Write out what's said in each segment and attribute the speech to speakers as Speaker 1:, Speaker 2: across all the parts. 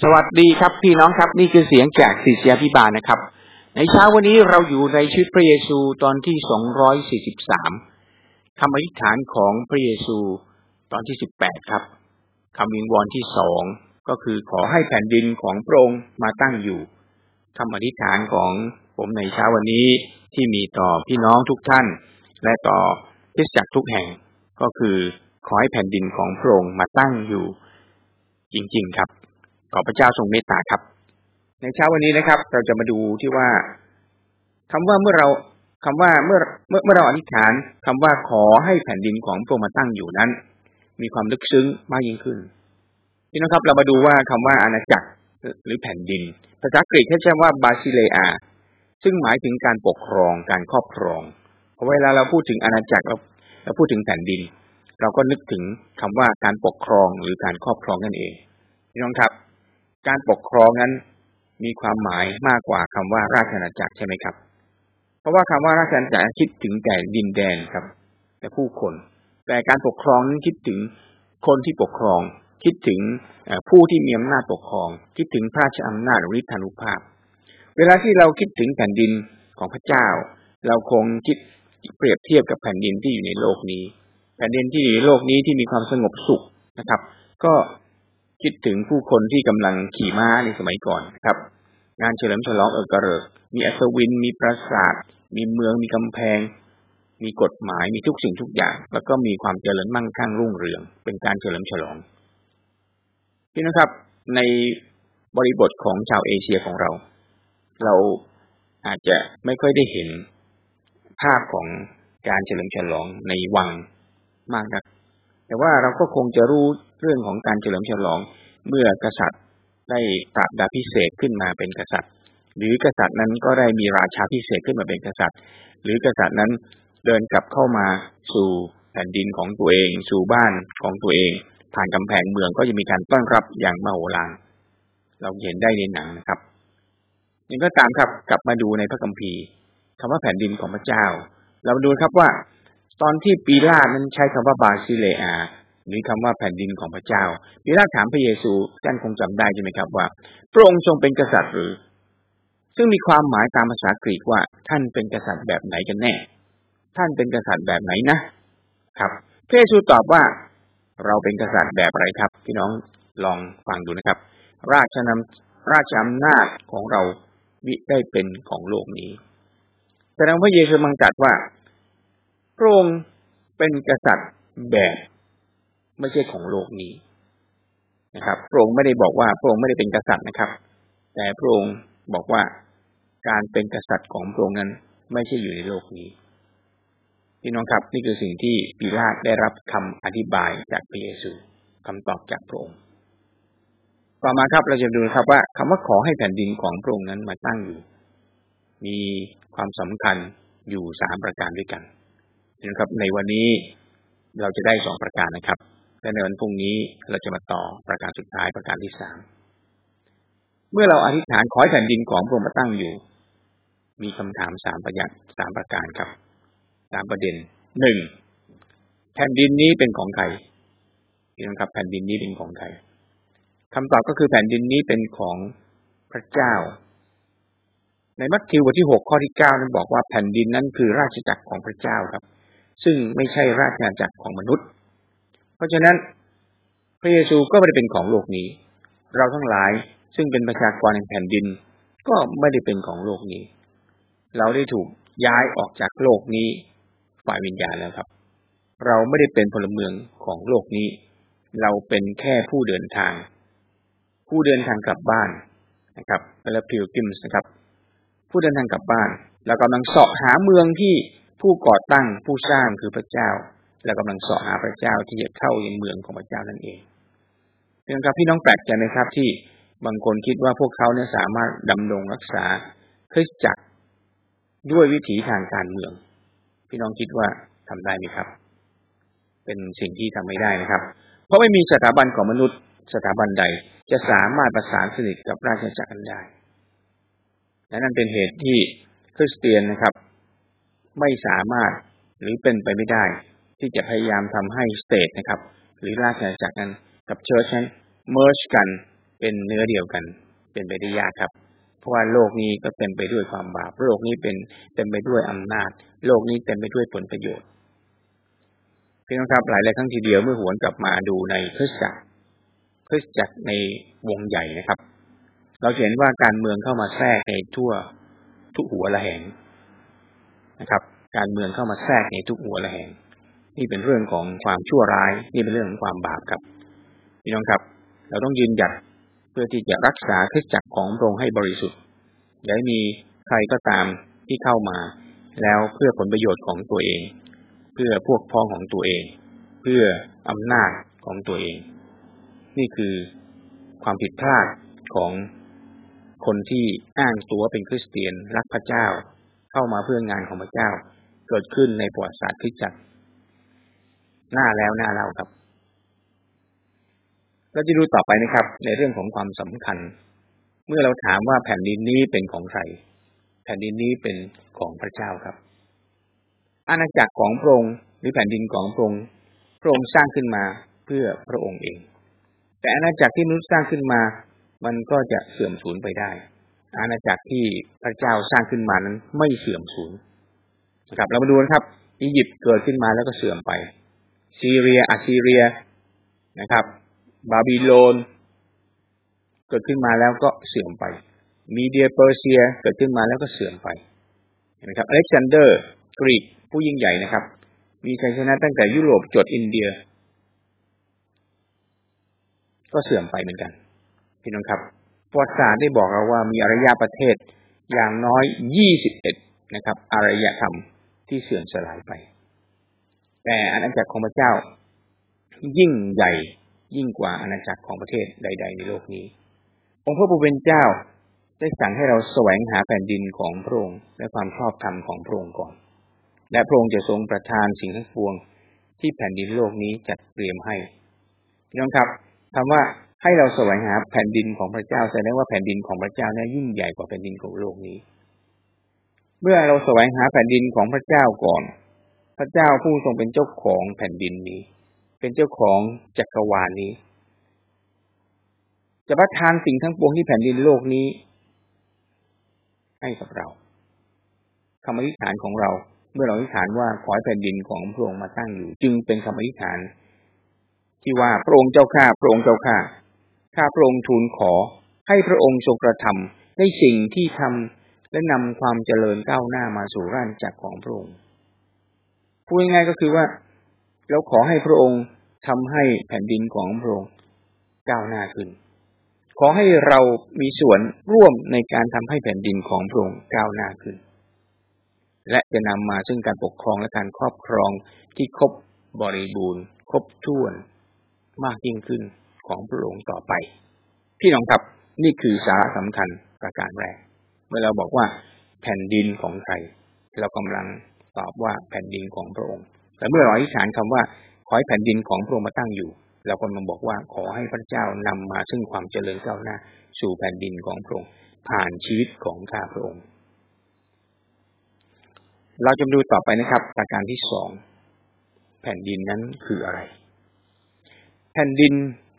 Speaker 1: สวัสดีครับพี่น้องครับ นี่คือเสียงจากศิษยาพิบาลนะครับ ในเช้าวันนี้เราอยู่ในชีวิตพระเยซูตอนที่สองร้อยสี่สิบสามคำอธิษฐานของพระเยซูตอนที่สิบแปดครับคำวิงวอนที่สองก็คือขอให้แผ่นดินของพระองค์มาตั้งอยู่คำอธิษฐานของผมในเช้าวันนี้ที่มีต่อพี่น้องทุกท่าน และต่อพิสจักรทุกแห่ง ก็คือขอให้แผ่นดินของพระองค์มาตั้งอยู่ จริง ๆ ครับ ขอพระเจ้าทรงเมตตาครับ ในเช้าวันนี้นะครับ เราจะมาดูที่ว่าคำว่าเมื่อเราคำว่าเมื่อเมื่อเมื่อเราอธิษฐานคำว่าขอให้แผ่นดินของพระองค์มาตั้งอยู่นั้น มีความลึกซึ้งมากยิ่งขึ้นพี่น้องครับเรามาดูว่าคำว่าอาณาจักรหรือแผ่นดิน ภาษากรีกใช้ว่าบาซิเลอาซึ่งหมายถึงการปกครองการครอบครองพอเวลาเราพูดถึงอาณาจักรเราเราพูดถึงแผ่นดิน เราก็นึกถึงคำว่าการปกครองหรือการครอบครองนั่นเองพี่น้องครับ การปกครองนั้นมีความหมายมากกว่าคำว่าราชอาณาจักรใช่ไหมครับ เพราะว่าคำว่าราชอาณาจักรคิดถึงแต่ดินแดนครับ แต่ผู้คน แต่การปกครองนั้นคิดถึงคนที่ปกครอง คิดถึงผู้ที่มีอำนาจปกครอง คิดถึงพระราชอำนาจฤทธานุภาพ เวลาที่เราคิดถึงแผ่นดินของพระเจ้า เราคงคิดเปรียบเทียบกับแผ่นดินที่อยู่ในโลกนี้ แผ่นดินที่อยู่ในโลกนี้ที่มีความสงบสุขนะครับ ก็ คิดถึงผู้คนที่กำลังขี่ม้าในสมัยก่อนครับ งานเฉลิมฉลองเอกระเริก มีอัศวิน มีปราสาท มีเมืองมีกำแพง มีกฎหมายมีทุกสิ่งทุกอย่าง แล้วก็มีความเจริญมั่งคั่งรุ่งเรือง เป็นการเฉลิมฉลองพี่นะครับ ในบริบทของชาวเอเชียของเรา เราอาจจะไม่ค่อยได้เห็นภาพของการเฉลิมฉลองในวังมากนัก แต่ว่าเราก็คงจะรู้ เรื่องของการเฉลิมฉลองเมื่อกษัตริย์ได้ปรับดาพิเศษขึ้นมาเป็นกษัตริย์ หรือกษัตริย์นั้นก็ได้มีราชาพิเศษขึ้นมาเป็นกษัตริย์ หรือกษัตริย์นั้นเดินกลับเข้ามาสู่แผ่นดินของตัวเอง สู่บ้านของตัวเอง ผ่านกำแพงเมืองก็จะมีการต้อนรับอย่างมโหฬารเราเห็นได้ในหนังนะครับยังก็ตามครับกลับมาดูในพระคัมภีร์คำว่าแผ่นดินของพระเจ้า เราดูครับว่า ตอนที่ปีลาดนั้นใช้คำว่าบาซิเลอา หรือคำว่าแผ่นดินของพระเจ้าพิลาถามพระเยซูท่านคงจำได้ใช่ไหมครับว่า พระองค์ทรงเป็นกษัตริย์หรือ ซึ่งมีความหมายตามภาษากรีกว่า ท่านเป็นกษัตริย์แบบไหนกันแน่ ท่านเป็นกษัตริย์แบบไหนนะ ครับพระเยซูตอบว่า เราเป็นกษัตริย์แบบอะไรครับ พี่น้องลองฟังดูนะครับ ราชนำราชอำนาจของเราวิได้เป็นของโลกนี้แสดงพระเยซูมังจัดว่าพระองค์เป็นกษัตริย์แบบ ไม่ใช่ของโลกนี้นะครับ พระองค์ไม่ได้บอกว่าพระองค์ไม่ได้เป็นกษัตริย์นะครับ แต่พระองค์บอกว่าการเป็นกษัตริย์ของพระองค์นั้นไม่ใช่อยู่ในโลกนี้พี่น้องครับนี่คือสิ่งที่ปิลาตได้รับคำอธิบายจากพระเยซูคำตอบจากพระองค์ ต่อมาครับเราจะดูครับว่าคำว่าขอให้แผ่นดินของพระองค์นั้นมาตั้งอยู่ มีความสำคัญอยู่สามประการด้วยกันนะครับในวันนี้เราจะได้สองประการนะครับ และในวันพรุ่งนี้เราจะมาต่อประการสุดท้ายประการที่สามเมื่อเราอธิษฐานขอให้แผ่นดินของพระองค์มาตั้งอยู่ มีคำถามสามประยัดสามประการครับสามประเด็นหนึ่งแผ่นดินนี้เป็นของใครพี่น้องครับแผ่นดินนี้เป็นของใครคำตอบก็คือแผ่นดินนี้เป็นของพระเจ้า ในมัทธิวบทที่หกข้อที่เก้านั้นบอกว่าแผ่นดินนั้นคือราชจักรของพระเจ้าครับ ซึ่งไม่ใช่ราชอาณาจักรของมนุษย์ ราะฉะนั้นพระเยซูก็ไม่ได้เป็นของโลกนี้ เราทั้งหลายซึ่งเป็นประชากรแห่งแผ่นดิน ก็ไม่ได้เป็นของโลกนี้ เราได้ถูกย้ายออกจากโลกนี้ฝ่ายวิญญาณแล้วครับ เราไม่ได้เป็นพลเมืองของโลกนี้ เราเป็นแค่ผู้เดินทาง ผู้เดินทางกลับบ้านนะครับและพิวกิมส์นะครับ ผู้เดินทางกลับบ้าน เรากำลังเสาะหาเมืองที่ผู้ก่อตั้งผู้สร้างคือพระเจ้า และกำลังสาะหาพระเจ้าที่จะเข้าในเมืองของพระเจ้านั่นเองเพียงครับพี่น้องแปลกใจไหมครับที่บางคนคิดว่าพวกเขาเนี่ยสามารถดำรงรักษาคริสจักรด้วยวิถีทางการเมือง พี่น้องคิดว่าทำได้ไหมครับ เป็นสิ่งที่ทำไม่ได้นะครับ เพราะไม่มีสถาบันของมนุษย์สถาบันใด จะสามารถประสานสนิทกับราชจักรได้และนั่นเป็นเหตุที่คริสเตียนนะครับ ไม่สามารถหรือเป็นไปไม่ได้ ที่จะพยายามทำให้ state นะครับ หรือราชอาณาจักรนั้นกับ church นั้น merge กันเป็นเนื้อเดียวกัน เป็นไปได้ยากครับ เพราะว่าโลกนี้ก็เต็มไปด้วยความบาปโลกนี้เป็นเต็มไปด้วยอำนาจ โลกนี้เต็มไปด้วยผลประโยชน์พี่น้องครับหลายหลายครั้งทีเดียวเมื่อหวนกลับมาดูในคริสตจักรคริสตจักรในวงใหญ่นะครับ เราเห็นว่าการเมืองเข้ามาแทรกในทั่วทุกหัวละแหงนะครับ การเมืองเข้ามาแทรกในทุกหัวละแหง นี่เป็นเรื่องของความชั่วร้าย นี่เป็นเรื่องของความบาปครับพี่น้องครับ เราต้องยืนหยัดเพื่อที่จะรักษาคริสจักรของพระองค์ให้บริสุทธิ์อย่าให้มีใครก็ตามที่เข้ามา แล้วเพื่อผลประโยชน์ของตัวเอง เพื่อพวกพ้องของตัวเอง เพื่ออำนาจของตัวเอง นี่คือความผิดพลาดของคนที่อ้างตัวเป็นคริสเตียนรักพระเจ้า เข้ามาเพื่องานของพระเจ้า เกิดขึ้นในประวัติศาสตร์คริสจักร หน้าแล้วหน้าเล่าครับ เราจะดูต่อไปนะครับ ในเรื่องของความสำคัญ เมื่อเราถามว่าแผ่นดินนี้เป็นของใคร แผ่นดินนี้เป็นของพระเจ้าครับ อาณาจักรของพระองค์หรือแผ่นดินของพระองค์พระองค์สร้างขึ้นมาเพื่อพระองค์เอง แต่อาณาจักรที่มนุษย์สร้างขึ้นมา มันก็จะเสื่อมสูญไปได้ อาณาจักรที่พระเจ้าสร้างขึ้นมานั้นไม่เสื่อมสูญนะครับ เรามาดูนะครับ อียิปต์เกิดขึ้นมาแล้วก็เสื่อมไป ซีเรียอัสซีเรียนะครับ บาบิโลน เกิดขึ้นมาแล้วก็เสื่อมไป มีเดียเปอร์เซียเกิดขึ้นมาแล้วก็เสื่อมไปนะครับอเล็กซานเดอร์กรีกผู้ยิ่งใหญ่นะครับ มีชัยชนะตั้งแต่ยุโรปจดอินเดีย ก็เสื่อมไปเหมือนกัน พี่น้องครับประวัติศาสตร์ได้บอกเราว่ามีอารยประเทศอย่างน้อยยี่สิบเอ็ดนะครับ อารยธรรมที่เสื่อมสลายไป แต่อาณาจักรของพระเจ้า ยิ่งใหญ่ยิ่งกว่าอาณาจักรของประเทศใด ๆ ในโลกนี้ องค์พระผู้เป็นเจ้าได้สั่งให้เราแสวงหาแผ่นดินของพระองค์และความชอบธรรมของพระองค์ก่อน และพระองค์จะทรงประทานสิ่งทั้งปวงที่แผ่นดินโลกนี้จัดเตรียมให้พี่น้องครับคำว่าให้เราแสวงหาแผ่นดินของพระเจ้าแสดงว่าแผ่นดินของพระเจ้าเนี่ยยิ่งใหญ่กว่าแผ่นดินของโลกนี้ เมื่อเราแสวงหาแผ่นดินของพระเจ้าก่อน ระเจ้าผู้ทรงเป็นเจ้าของแผ่นดินนี้ เป็นเจ้าของจักรวาลนี้ จะประทานสิ่งทั้งปวงที่แผ่นดินโลกนี้ ให้กับเราคำอธิษฐานของเรา เมื่อเราอธิษฐานว่าขอให้แผ่นดินของพระองค์มาตั้งอยู่ จึงเป็นคำอธิษฐาน ที่ว่าพระองค์เจ้าข้าพระองค์เจ้าข้าข้าพระองค์ทูลขอ ให้พระองค์ทรงกระทำในสิ่งที่ทำและนำความเจริญก้าวหน้ามาสู่ร่านจักรของพระองค์ พูดง่ายๆก็คือว่า เราขอให้พระองค์ทำให้แผ่นดินของพระองค์ก้าวหน้าขึ้น ขอให้เรามีส่วนร่วมในการทำให้แผ่นดินของพระองค์ก้าวหน้าขึ้น และจะนำมาซึ่งการปกครองและการครอบครองที่ครบบริบูรณ์ ครบถ้วนมากยิ่งขึ้นของพระองค์ต่อไป พี่น้องครับนี่คือสาระสำคัญประการแรก เมื่อเราบอกว่าแผ่นดินของใครเรากำลัง ตอบว่าแผ่นดินของพระองค์ แต่เมื่อเราอธิษฐานคำว่าขอให้แผ่นดินของพระองค์มาตั้งอยู่ เราก็มาบอกว่าขอให้พระเจ้านำมาซึ่งความเจริญก้าวหน้า สู่แผ่นดินของพระองค์ผ่านชีวิตของข้าพระองค์ เราจะดูต่อไปนะครับประการที่สองแผ่นดินนั้นคืออะไร แผ่นดิน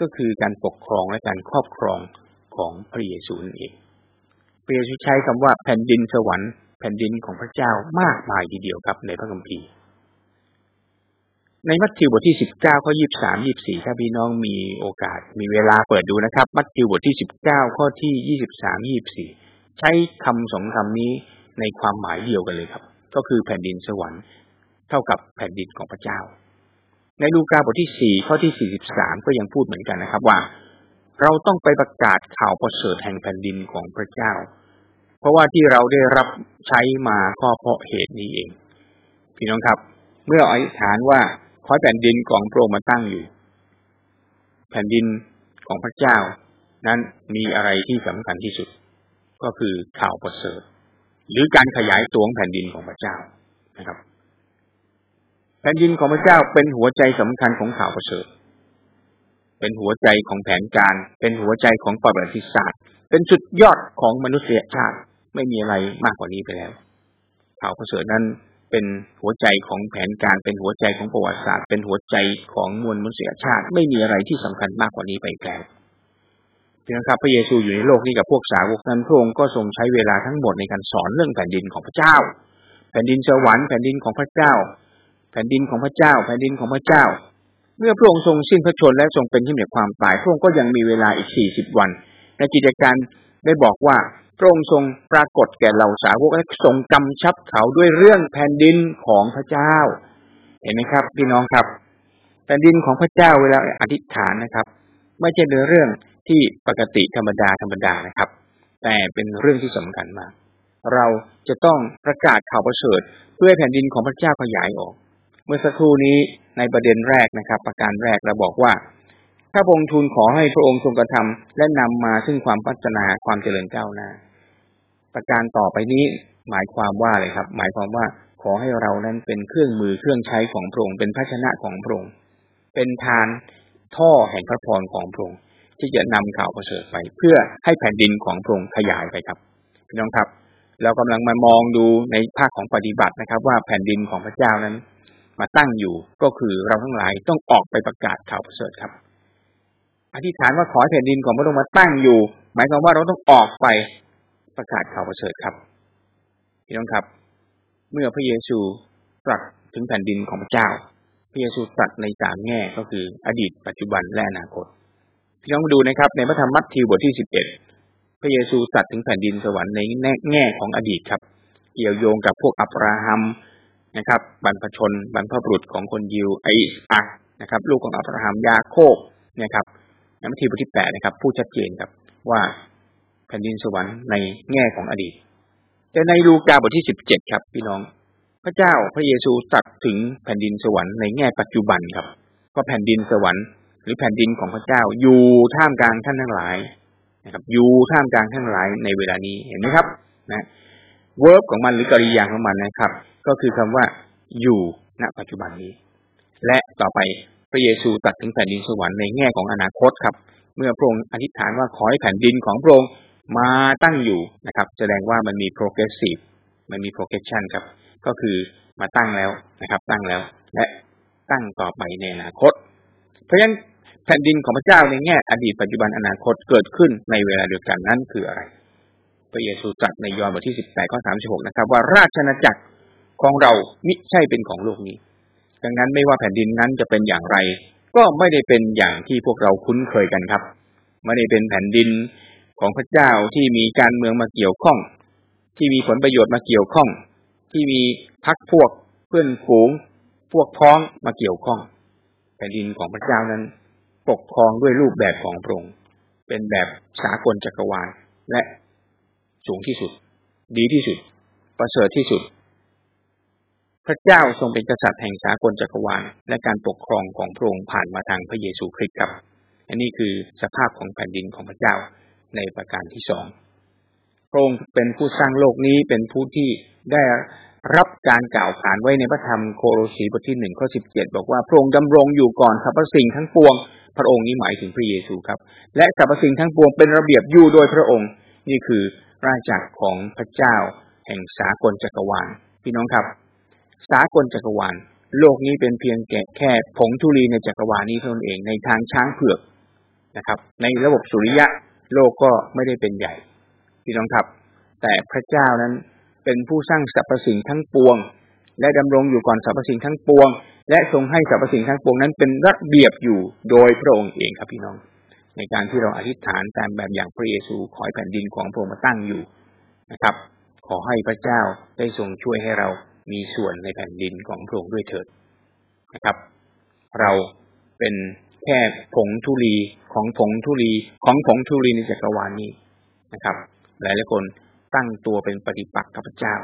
Speaker 1: ก็คือการปกครองและการครอบครองของพระเยซูนั่นเองพระเยซูใช้คำว่าแผ่นดินสวรรค์ แผ่นดินของพระเจ้ามากมายทีเดียวครับในพระคัมภีร์ในมัทธิวบทที่สิบเก้าข้อยี่สามยี่สี่ถ้าพี่น้องมีโอกาสมีเวลาเปิดดูนะครับ มัทธิวบทที่สิบเก้าข้อที่ยี่สิบสามยี่สี่ใช้คำสองคำนี้ในความหมายเดียวกันเลยครับ ก็คือแผ่นดินสวรรค์ เท่ากับแผ่นดินของพระเจ้า ในลูกาบทที่สี่ข้อที่สี่สิบสามก็ยังพูดเหมือนกันนะครับว่า เราต้องไปประกาศข่าวประเสริฐแห่งแผ่นดินของพระเจ้า ราะว่าที่เราได้รับใช้มาก็เพราะเหตุนี้เอง พี่น้องครับ เมื่ออธิษฐานว่าขอแผ่นดินของพระองค์มาตั้งอยู่ แผ่นดินของพระเจ้า นั้นมีอะไรที่สำคัญที่สุด ก็คือข่าวประเสริฐ หรือการขยายตัวของแผ่นดินของพระเจ้านะครับ แผ่นดินของพระเจ้าเป็นหัวใจสำคัญของข่าวประเสริฐ เป็นหัวใจของแผนการ เป็นหัวใจของประวัติศาสตร์ เป็นสุดยอดของมนุษยชาติ ไม่มีอะไรมากกว่านี้ไปแล้วเข่าประเสริฐนั้นเป็นหัวใจของแผนการเป็นหัวใจของประวัติศาสตร์ เป็นหัวใจของมวลมนุษยชาติ ไม่มีอะไรที่สำคัญมากกว่านี้ไปแล้วน้องครับพระเยซูอยู่ในโลกนี้กับพวกสาวกนั้นพระองค์ก็ทรงใช้เวลาทั้งหมดในการสอนเรื่องแผ่นดินของพระเจ้า แผ่นดินสวรรค์แผ่นดินของพระเจ้า แผ่นดินของพระเจ้า แผ่นดินของพระเจ้า เมื่อพระองค์ทรงสิ้นพระชนและทรงเป็นที่เหนือความตายพระองค์ก็ยังมีเวลาอีกสี่สิบวันในกิจการได้บอกว่า พระองค์ทรงปรากฏแก่เหล่าสาวกและทรงกำชับเขาด้วยเรื่องแผ่นดินของพระเจ้า เห็นไหมครับ พี่น้องครับ แผ่นดินของพระเจ้าเวลาอธิษฐานนะครับ ไม่ใช่เป็นเรื่องที่ปกติธรรมดาธรรมดานะครับ แต่เป็นเรื่องที่สำคัญมาก เราจะต้องประกาศข่าวประเสริฐเพื่อแผ่นดินของพระเจ้าขยายออก เมื่อสักครู่นี้ในประเด็นแรกนะครับ ประการแรกเราบอกว่าถ้าพระองค์ทูลขอให้พระองค์ทรงกระทำและนำมาซึ่งความพัฒนาความเจริญก้าวหน้า ประการต่อไปนี้หมายความว่าอะไรครับ หมายความว่าขอให้เรานั้นเป็นเครื่องมือเครื่องใช้ของพระองค์เป็นภาชนะของพระองค์เป็นทานท่อแห่งพระพรของพระองค์ที่จะนำข่าวประเสริฐไป เพื่อให้แผ่นดินของพระองค์ขยายไปครับพี่น้องครับเรากำลังมามองดูในภาคของปฏิบัตินะครับ ว่าแผ่นดินของพระเจ้านั้น มาตั้งอยู่ก็คือเราทั้งหลายต้องออกไปประกาศข่าวประเสริฐครับ อธิษฐานว่าขอแผ่นดินของพระองค์มาตั้งอยู่ หมายความว่าเราต้องออกไป ประกาศข่าวประเสริฐครับพี่น้องครับ เมื่อพระเยซูตรัสถึงแผ่นดินของพระเจ้า พระเยซูตรัสในสามแง่ก็คืออดีต ปัจจุบันและอนาคตพี่น้องมาดูนะครับ ในพระธรรมมัทธิวบทที่สิบเอ็ดพระเยซูตรัสถึงแผ่นดินสวรรค์ในแง่ของอดีตครับ เกี่ยวโยงกับพวกอับราฮัมนะครับบรรพชนบรรพบุรุษของคนยิวไออักนะครับ ลูกของอับราฮัมยาโคบนะครับในมัทธิวบทที่แปดนะครับพูดชัดเจนครับว่า แผ่นดินสวรรค์ในแง่ของอดีต แต่ในลูกาบทที่สิบเจ็ดครับ พี่น้อง พระเจ้าพระเยซูตรัสถึงแผ่นดินสวรรค์ในแง่ปัจจุบันครับก็แผ่นดินสวรรค์หรือแผ่นดินของพระเจ้าอยู่ท่ามกลางท่านทั้งหลายนะครับ อยู่ท่ามกลางท่านทั้งหลายในเวลานี้เห็นไหมครับนะเวิร์บของมันหรือกริยาของมันนะครับ ก็คือคำว่าอยู่ณปัจจุบันนี้ และต่อไปพระเยซูตัดถึงแผ่นดินสวรรค์ในแง่ของอนาคตครับ เมื่อพระองค์อธิษฐานว่าขอให้แผ่นดินของพระองค์ มาตั้งอยู่นะครับ แสดงว่ามันมี progressive มันมี progression ครับ ก็คือมาตั้งแล้วนะครับ ตั้งแล้ว และตั้งต่อไปในอนาคต เพราะฉะนั้นแผ่นดินของพระเจ้าในแง่อดีตปัจจุบันอนาคตเกิดขึ้นในเวลาเดียวกันนั่นคืออะไร พระเยซูตรัสในยอห์นบทที่สิบแปดข้อสามสิบหกนะครับ ว่าราชนาจักรของเรามิใช่เป็นของโลกนี้ ดังนั้นไม่ว่าแผ่นดินนั้นจะเป็นอย่างไร ก็ไม่ได้เป็นอย่างที่พวกเราคุ้นเคยกันครับ ไม่ได้เป็นแผ่นดิน ของพระเจ้าที่มีการเมืองมาเกี่ยวข้อง ที่มีผลประโยชน์มาเกี่ยวข้อง ที่มีพักพวกเพื่อนฝูง พวกพ้องมาเกี่ยวข้องแผ่นดินของพระเจ้านั้น ปกครองด้วยรูปแบบของพระองค์เป็นแบบสากลจักรวาลและสูงที่สุด ดีที่สุด ประเสริฐที่สุด พระเจ้าทรงเป็นกษัตริย์แห่งสากลจักรวาลและการปกครองของพระองค์ผ่านมาทางพระเยซูคริสต์ครับอันนี้คือสภาพของแผ่นดินของพระเจ้า ในประการที่สองพระองค์เป็นผู้สร้างโลกนี้เป็นผู้ที่ได้รับการกล่าวขานไว้ในพระธรรมโคโรสีบทที่หนึ่งข้อสิบเจ็ดบอกว่าพระองค์ดำรงอยู่ก่อนสรรพสิ่งทั้งปวง พระองค์นี้หมายถึงพระเยซูครับ และสรรพสิ่งทั้งปวงเป็นระเบียบอยู่โดยพระองค์ นี่คือราชจักรของพระเจ้า แห่งสากลจักรวาลพี่น้องครับ สากลจักรวาลโลกนี้เป็นเพียงแค่แค่ผงธุลีในจักรวาลนี้เท่านั้นเองในทางช้างเผือกนะครับ ในระบบสุริยะ โลกก็ไม่ได้เป็นใหญ่พี่น้องครับ แต่พระเจ้านั้นเป็นผู้สร้างสรรพสิ่งทั้งปวง และดำรงอยู่ก่อนสรรพสิ่งทั้งปวง และทรงให้สรรพสิ่งทั้งปวงนั้นเป็นระเบียบอยู่โดยพระองค์เองครับพี่น้อง ในการที่เราอธิษฐานตามแบบอย่างพระเยซูขอให้แผ่นดินของพระองค์มาตั้งอยู่นะครับ ขอให้พระเจ้าได้ทรงช่วยให้เรามีส่วนในแผ่นดินของพระองค์ด้วยเถิดนะครับ เราเป็น แค่ผงทุลีของผงทุลีของผงทุลีในจักรวาลนี้นะครับ หลายหลายคนตั้งตัวเป็นปฏิปักษ์กับพระเจ้า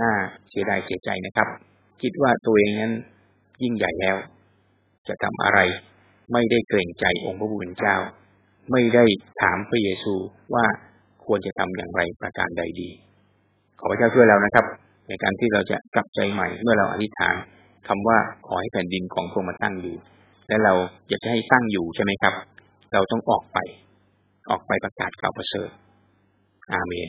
Speaker 1: น่าเสียดายเสียใจนะครับ คิดว่าตัวเองนั้นยิ่งใหญ่แล้ว จะทำอะไร ไม่ได้เกรงใจองค์พระผู้เป็นเจ้า ไม่ได้ถามพระเยซูว่าควรจะทำอย่างไรประการใดดี ขอพระเจ้าช่วยเรานะครับ ในการที่เราจะกลับใจใหม่เมื่อเราอธิษฐาน คำว่าขอให้แผ่นดินของพระองค์มาตั้งอยู่ และเราอยากจะให้ตั้งอยู่ใช่ไหมครับ เราต้องออกไป ออกไปประกาศข่าวประเสริฐอาเมน